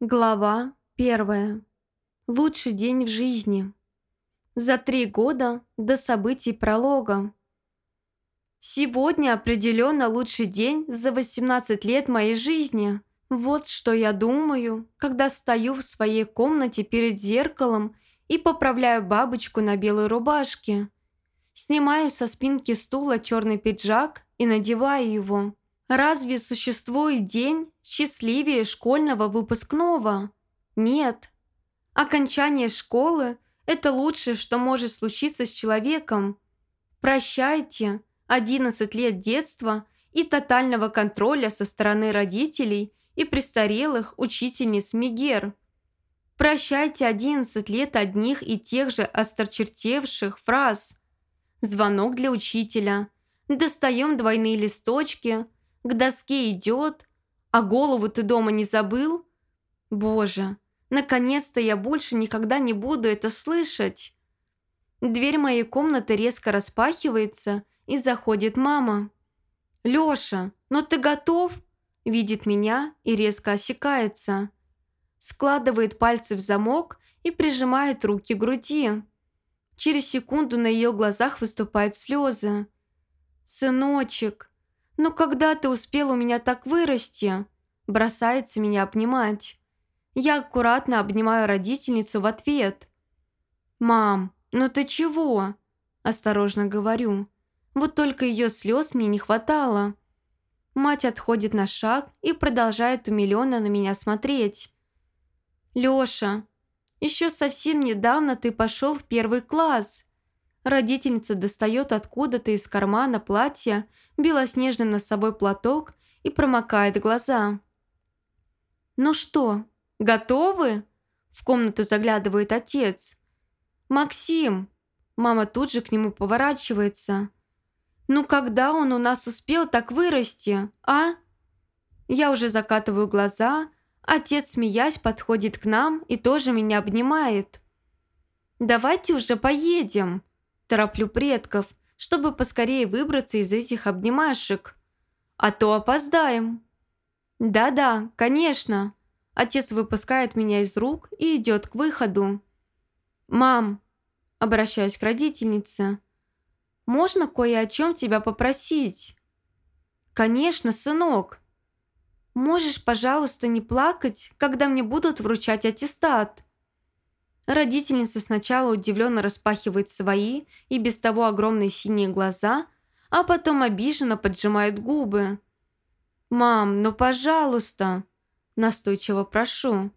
Глава первая. Лучший день в жизни. За три года до событий пролога. Сегодня определенно лучший день за 18 лет моей жизни. Вот что я думаю, когда стою в своей комнате перед зеркалом и поправляю бабочку на белой рубашке. Снимаю со спинки стула черный пиджак и надеваю его. Разве существует день счастливее школьного выпускного? Нет. Окончание школы – это лучшее, что может случиться с человеком. Прощайте 11 лет детства и тотального контроля со стороны родителей и престарелых учительниц Мегер. Прощайте 11 лет одних и тех же острочертевших фраз. Звонок для учителя. Достаем двойные листочки – к доске идет, а голову ты дома не забыл? Боже, наконец-то я больше никогда не буду это слышать. Дверь моей комнаты резко распахивается, и заходит мама. «Лёша, ну ты готов?» Видит меня и резко осекается. Складывает пальцы в замок и прижимает руки к груди. Через секунду на ее глазах выступают слезы. «Сыночек, «Ну когда ты успел у меня так вырасти?» Бросается меня обнимать. Я аккуратно обнимаю родительницу в ответ. «Мам, ну ты чего?» Осторожно говорю. Вот только ее слез мне не хватало. Мать отходит на шаг и продолжает умиленно на меня смотреть. «Лёша, еще совсем недавно ты пошел в первый класс. Родительница достает откуда-то из кармана платья белоснежный носовой платок и промокает глаза. «Ну что, готовы?» В комнату заглядывает отец. «Максим!» Мама тут же к нему поворачивается. «Ну когда он у нас успел так вырасти, а?» Я уже закатываю глаза, отец, смеясь, подходит к нам и тоже меня обнимает. «Давайте уже поедем!» Тороплю предков, чтобы поскорее выбраться из этих обнимашек. А то опоздаем. Да-да, конечно. Отец выпускает меня из рук и идет к выходу. «Мам», обращаюсь к родительнице, «можно кое о чем тебя попросить?» «Конечно, сынок. Можешь, пожалуйста, не плакать, когда мне будут вручать аттестат?» Родительница сначала удивленно распахивает свои и без того огромные синие глаза, а потом обиженно поджимает губы. «Мам, ну пожалуйста!» Настойчиво прошу.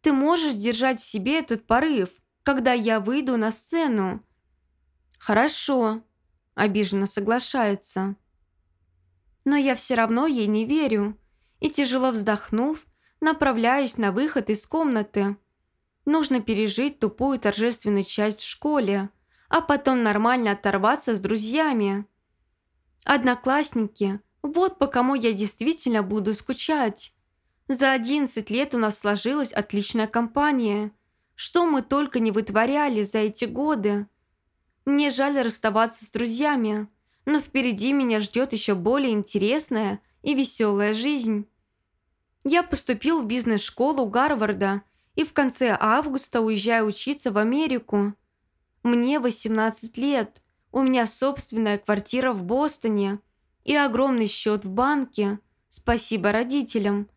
«Ты можешь держать в себе этот порыв, когда я выйду на сцену?» «Хорошо», – обиженно соглашается. Но я все равно ей не верю и, тяжело вздохнув, направляюсь на выход из комнаты. Нужно пережить тупую торжественную часть в школе, а потом нормально оторваться с друзьями. Одноклассники, вот по кому я действительно буду скучать. За 11 лет у нас сложилась отличная компания. Что мы только не вытворяли за эти годы. Мне жаль расставаться с друзьями, но впереди меня ждет еще более интересная и веселая жизнь. Я поступил в бизнес-школу Гарварда и в конце августа уезжаю учиться в Америку. Мне 18 лет, у меня собственная квартира в Бостоне и огромный счет в банке. Спасибо родителям.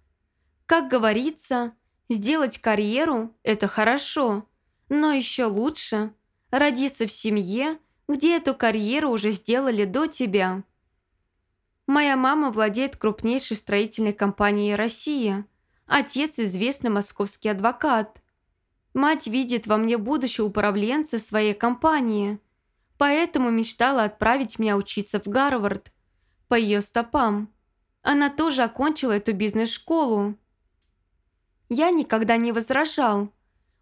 Как говорится, сделать карьеру – это хорошо, но еще лучше – родиться в семье, где эту карьеру уже сделали до тебя. Моя мама владеет крупнейшей строительной компанией России – Отец – известный московский адвокат. Мать видит во мне будущего управленца своей компании, поэтому мечтала отправить меня учиться в Гарвард по ее стопам. Она тоже окончила эту бизнес-школу. Я никогда не возражал.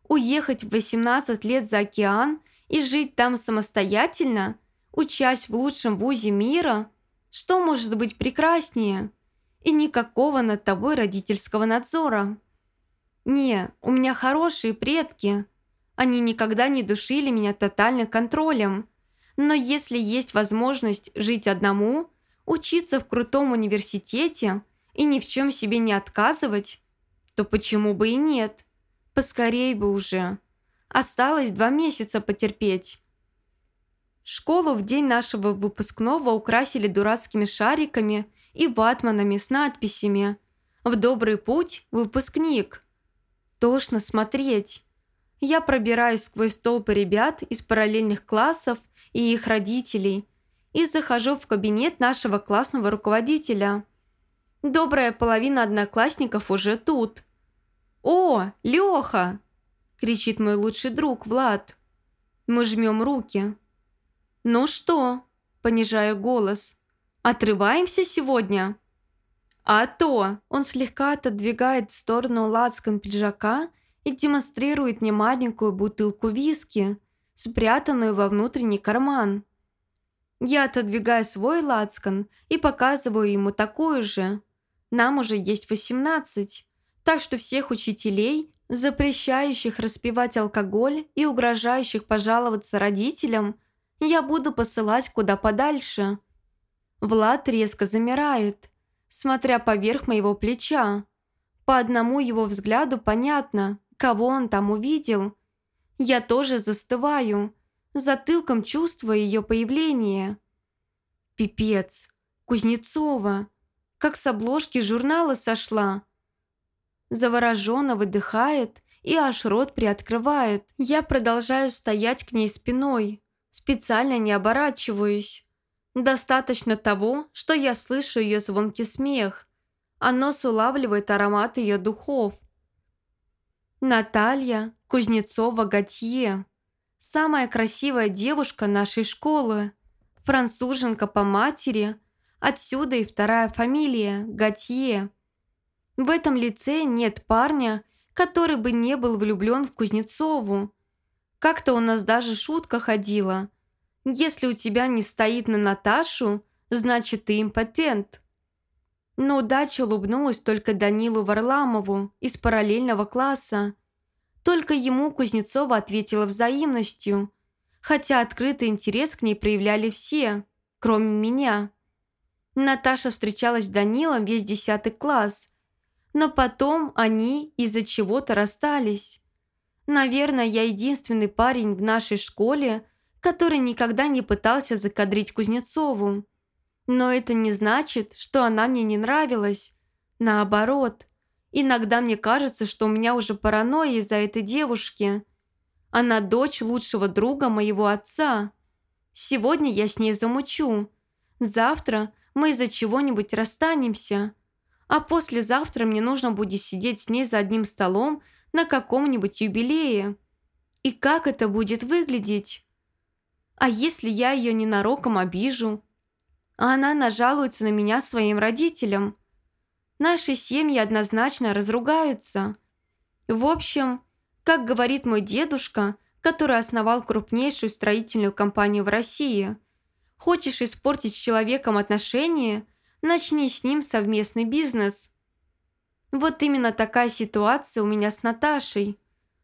Уехать в 18 лет за океан и жить там самостоятельно, учась в лучшем вузе мира, что может быть прекраснее – и никакого над тобой родительского надзора. Не, у меня хорошие предки. Они никогда не душили меня тотальным контролем. Но если есть возможность жить одному, учиться в крутом университете и ни в чем себе не отказывать, то почему бы и нет? Поскорей бы уже. Осталось два месяца потерпеть. Школу в день нашего выпускного украсили дурацкими шариками и ватманами с надписями «В добрый путь, выпускник». Тошно смотреть. Я пробираюсь сквозь толпы ребят из параллельных классов и их родителей и захожу в кабинет нашего классного руководителя. Добрая половина одноклассников уже тут. «О, Леха!» – кричит мой лучший друг Влад. Мы жмем руки. «Ну что?» – понижаю голос. «Отрываемся сегодня?» «А то!» Он слегка отодвигает в сторону лацкан пиджака и демонстрирует мне маленькую бутылку виски, спрятанную во внутренний карман. Я отодвигаю свой лацкан и показываю ему такую же. Нам уже есть восемнадцать, так что всех учителей, запрещающих распивать алкоголь и угрожающих пожаловаться родителям, я буду посылать куда подальше. Влад резко замирает, смотря поверх моего плеча. По одному его взгляду понятно, кого он там увидел. Я тоже застываю, затылком чувствуя ее появление. Пипец, Кузнецова, как с обложки журнала сошла. Завороженно выдыхает и аж рот приоткрывает. Я продолжаю стоять к ней спиной, специально не оборачиваюсь. Достаточно того, что я слышу ее звонкий смех, а нос улавливает аромат ее духов. Наталья Кузнецова-Готье. Самая красивая девушка нашей школы. Француженка по матери. Отсюда и вторая фамилия – Готье. В этом лице нет парня, который бы не был влюблен в Кузнецову. Как-то у нас даже шутка ходила. Если у тебя не стоит на Наташу, значит ты импотент. Но удача улыбнулась только Данилу Варламову из параллельного класса. Только ему Кузнецова ответила взаимностью, хотя открытый интерес к ней проявляли все, кроме меня. Наташа встречалась с Данилом весь десятый класс, но потом они из-за чего-то расстались. Наверное, я единственный парень в нашей школе, который никогда не пытался закадрить Кузнецову. Но это не значит, что она мне не нравилась. Наоборот, иногда мне кажется, что у меня уже паранойя из-за этой девушки. Она дочь лучшего друга моего отца. Сегодня я с ней замучу. Завтра мы из-за чего-нибудь расстанемся. А послезавтра мне нужно будет сидеть с ней за одним столом на каком-нибудь юбилее. И как это будет выглядеть? А если я ее ненароком обижу? А она нажалуется на меня своим родителям? Наши семьи однозначно разругаются. В общем, как говорит мой дедушка, который основал крупнейшую строительную компанию в России, хочешь испортить с человеком отношения, начни с ним совместный бизнес. Вот именно такая ситуация у меня с Наташей.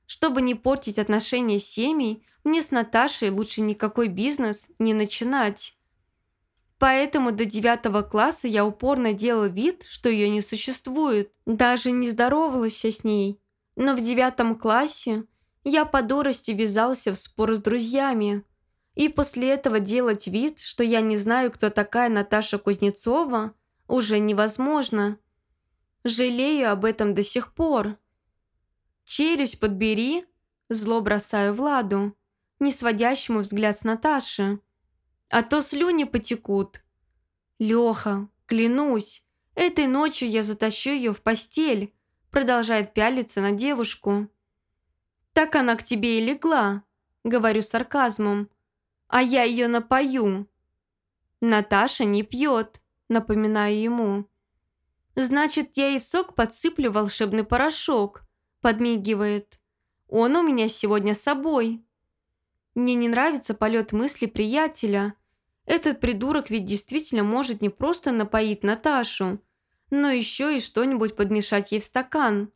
Чтобы не портить отношения с семьей, мне с Наташей лучше никакой бизнес не начинать. Поэтому до девятого класса я упорно делала вид, что ее не существует. Даже не здоровалась с ней. Но в девятом классе я по дурости ввязался в спор с друзьями. И после этого делать вид, что я не знаю, кто такая Наташа Кузнецова, уже невозможно. Жалею об этом до сих пор. «Челюсть подбери», зло бросаю Владу, не сводящему взгляд с Наташи. «А то слюни потекут». «Леха, клянусь, этой ночью я затащу ее в постель», продолжает пялиться на девушку. «Так она к тебе и легла», говорю сарказмом. «А я ее напою». «Наташа не пьет», напоминаю ему. «Значит, я и сок подсыплю волшебный порошок», подмигивает. «Он у меня сегодня с собой». Мне не нравится полет мысли приятеля. Этот придурок ведь действительно может не просто напоить Наташу, но еще и что-нибудь подмешать ей в стакан.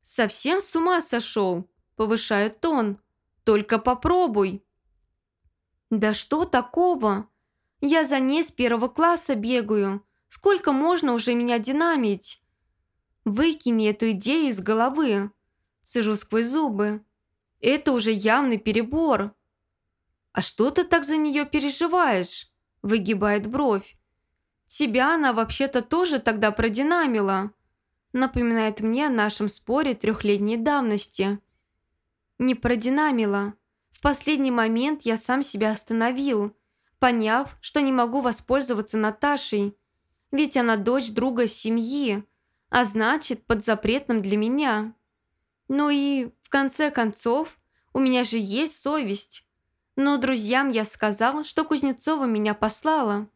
«Совсем с ума сошел?» – повышает тон. «Только попробуй». «Да что такого? Я за ней с первого класса бегаю. Сколько можно уже меня динамить?» Выкини эту идею из головы. Сижу сквозь зубы. Это уже явный перебор. А что ты так за нее переживаешь? Выгибает бровь. Тебя она вообще-то тоже тогда продинамила. Напоминает мне о нашем споре трехлетней давности. Не продинамила. В последний момент я сам себя остановил, поняв, что не могу воспользоваться Наташей. Ведь она дочь друга семьи, а значит, под запретом для меня. Ну и, в конце концов, у меня же есть совесть. Но друзьям я сказал, что Кузнецова меня послала.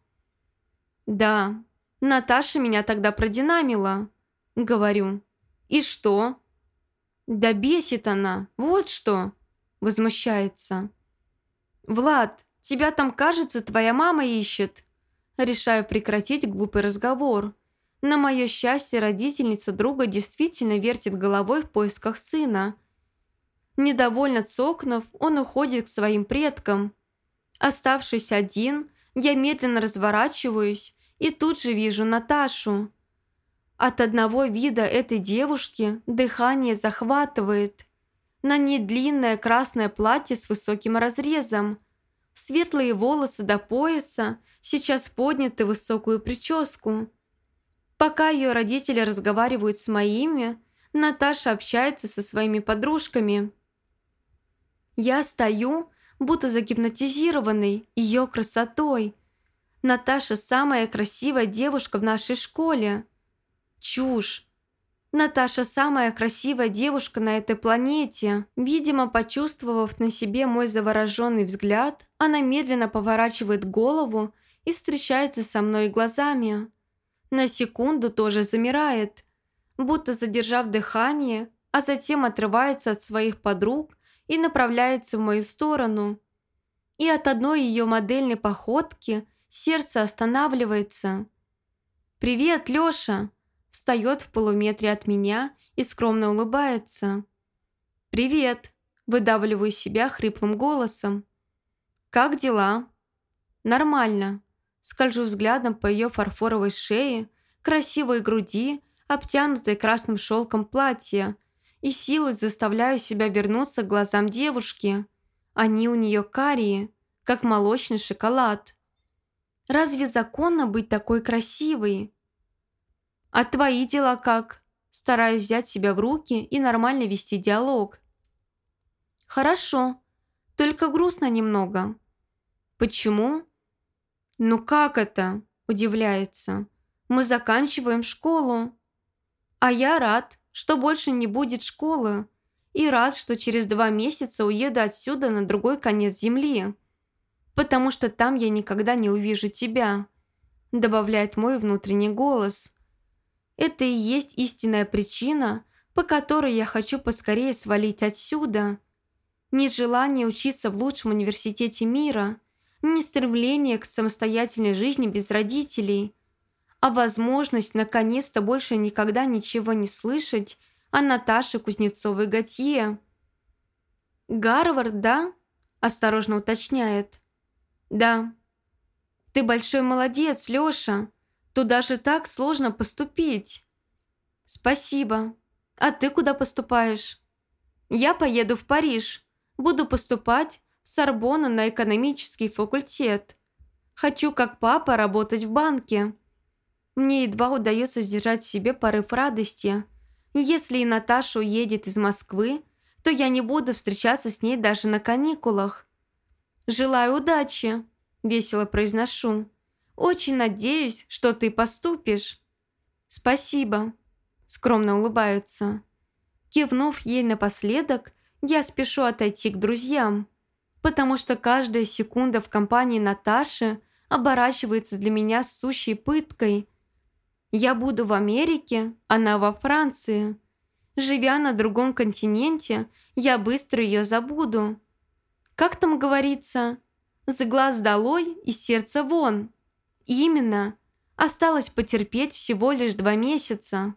Да, Наташа меня тогда продинамила, говорю. И что? Да бесит она, вот что, возмущается. Влад, тебя там, кажется, твоя мама ищет. Решаю прекратить глупый разговор. На мое счастье, родительница друга действительно вертит головой в поисках сына. Недовольно цокнув, он уходит к своим предкам. Оставшись один, я медленно разворачиваюсь и тут же вижу Наташу. От одного вида этой девушки дыхание захватывает. На ней длинное красное платье с высоким разрезом. Светлые волосы до пояса сейчас подняты в высокую прическу. Пока ее родители разговаривают с моими, Наташа общается со своими подружками. Я стою, будто загипнотизированный ее красотой. Наташа самая красивая девушка в нашей школе. Чушь. Наташа самая красивая девушка на этой планете. Видимо, почувствовав на себе мой завороженный взгляд, она медленно поворачивает голову и встречается со мной глазами на секунду тоже замирает, будто задержав дыхание, а затем отрывается от своих подруг и направляется в мою сторону. И от одной ее модельной походки сердце останавливается. «Привет, Лёша!» Встает в полуметре от меня и скромно улыбается. «Привет!» Выдавливаю себя хриплым голосом. «Как дела?» «Нормально», скольжу взглядом по ее фарфоровой шее, красивой груди, обтянутой красным шелком платья, и силой заставляю себя вернуться к глазам девушки. Они у нее карие, как молочный шоколад. Разве законно быть такой красивой? А твои дела как? Стараюсь взять себя в руки и нормально вести диалог. Хорошо, только грустно немного. Почему? «Ну как это?» – удивляется. «Мы заканчиваем школу». А я рад, что больше не будет школы. И рад, что через два месяца уеду отсюда на другой конец земли. Потому что там я никогда не увижу тебя», – добавляет мой внутренний голос. «Это и есть истинная причина, по которой я хочу поскорее свалить отсюда. Не желание учиться в лучшем университете мира – не стремление к самостоятельной жизни без родителей, а возможность наконец-то больше никогда ничего не слышать о Наташе Кузнецовой-Готье. «Гарвард, да?» – осторожно уточняет. «Да». «Ты большой молодец, Лёша. Туда же так сложно поступить». «Спасибо. А ты куда поступаешь?» «Я поеду в Париж. Буду поступать в Сорбонну на экономический факультет. Хочу, как папа, работать в банке. Мне едва удается сдержать в себе порыв радости. Если и Наташа уедет из Москвы, то я не буду встречаться с ней даже на каникулах. «Желаю удачи», – весело произношу. «Очень надеюсь, что ты поступишь». «Спасибо», – скромно улыбаются. Кивнув ей напоследок, я спешу отойти к друзьям потому что каждая секунда в компании Наташи оборачивается для меня сущей пыткой. Я буду в Америке, она во Франции. Живя на другом континенте, я быстро ее забуду. Как там говорится, «С глаз долой и сердце вон». Именно. Осталось потерпеть всего лишь два месяца.